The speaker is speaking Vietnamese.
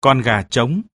con gà trống.